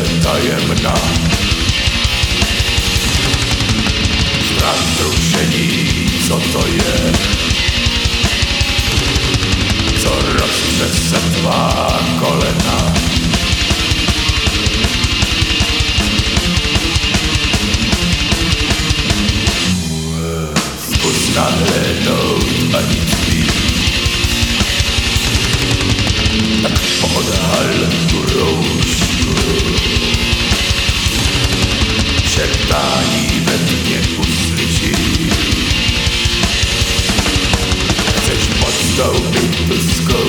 tajemna Straszrusieni, co to jest? Coraz przez dwa kolena Spuszczane do ani Siętani we mnie skośku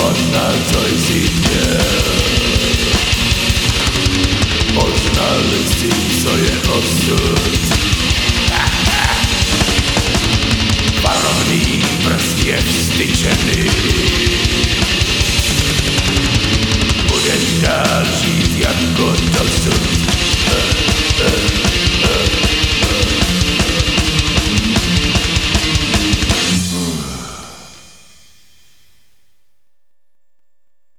פון דער צויזית. פון דער צויזית זאָגער